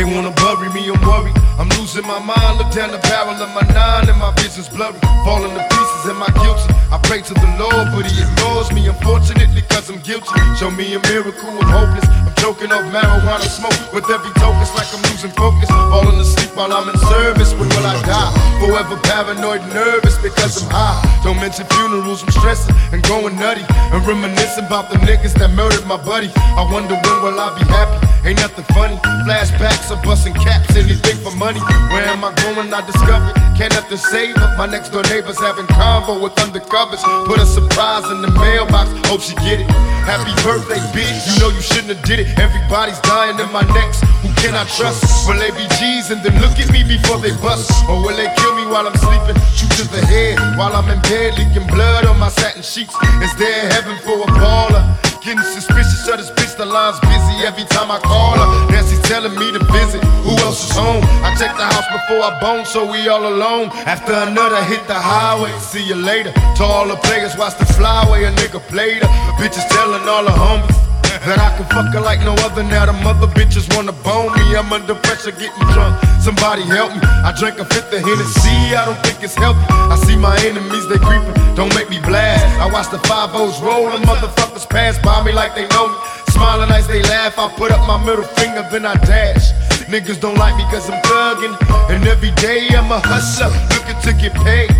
They wanna bury me, I'm worried. I'm losing my mind. Look down the barrel of my nine and my vision's blurry. Falling to pieces, am I guilty? I pray to the Lord, but he ignores me. Unfortunately, cause I'm guilty. Show me a miracle, I'm hopeless. I'm choking off marijuana smoke. With every token, it's like I'm losing focus. Falling asleep while I'm in service. When will I die? Forever paranoid, nervous because I'm high. Don't mention funerals, I'm stressing and going nutty. And reminiscing about the niggas that murdered my buddy. I wonder when will I be happy? Ain't nothing funny. Flashbacks of busting caps, anything for money. Where am I going? I discovered. Can't nothing save her. My next door neighbors having convo with undercovers. Put a surprise in the mailbox. Hope she get it. Happy birthday, bitch. You know you shouldn't have did it. Everybody's dying in my necks. Who can I trust? Will they be G's and then look at me before they bust? Or will they kill me while I'm sleeping? Shoot to the head while I'm in bed, leaking blood on my satin sheets. Is there heaven for a line's busy every time I call her. Nancy's telling me to visit. Who else is home? I check the house before I bone, so we all alone. After another hit the highway, see you later. To all the players, watch the flyway, a nigga played her. Bitches telling all the homies. That I can fuck her like no other. Now the mother bitches wanna bone me. I'm under pressure, getting drunk. Somebody help me. I drank a fifth of Hennessy. I don't think it's healthy. I see my enemies, they creeping. Don't make me blast. I watch the five O's roll. and motherfuckers pass by me like they know me. Smiling as they laugh. I put up my middle finger, then I dash. Niggas don't like me cause I'm thugging. And every day I'm a hustler, looking to get paid.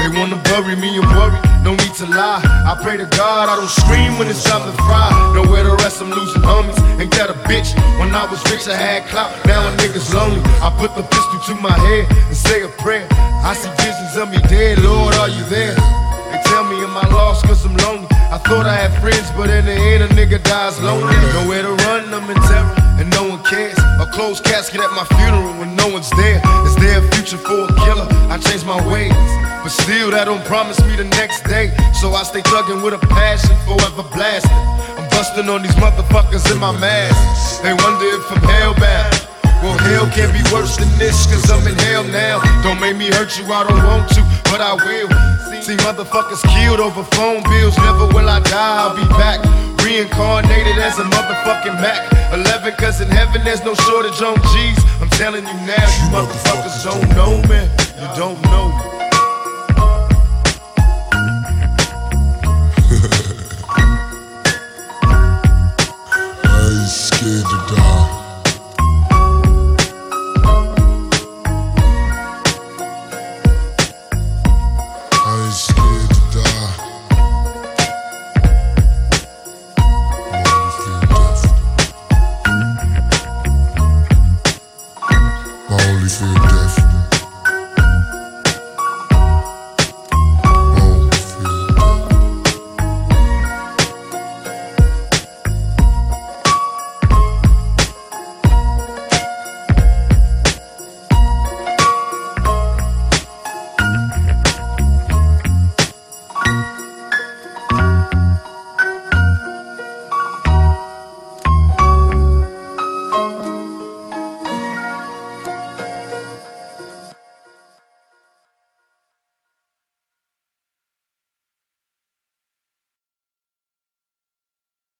They wanna bury me and worry, no need to lie. I pray to God I don't scream when it's time to fry. Nowhere to rest, I'm losing homies. Ain't that a bitch? When I was rich, I had clout. Now a nigga's lonely. I put the pistol to my head and say a prayer. I see visions of me dead, Lord, are you there? Me am I lost cause I'm lonely. I thought I had friends, but in the end a nigga dies lonely. Nowhere to run, I'm in terror, and no one cares. A closed casket at my funeral when no one's there. Is there a future for a killer? I changed my ways. But still, that don't promise me the next day. So I stay tugging with a passion, forever blasting. I'm busting on these motherfuckers in my mask. They wonder if I'm hellbound. Well, hell can't be worse than this, cause I'm in hell now. Me hurt you, I don't want to, but I will. See motherfuckers killed over phone bills, never will I die, I'll be back. Reincarnated as a motherfucking Mac 11, cause in heaven there's no shortage on G's. I'm telling you now, you motherfuckers don't know me. You don't know me.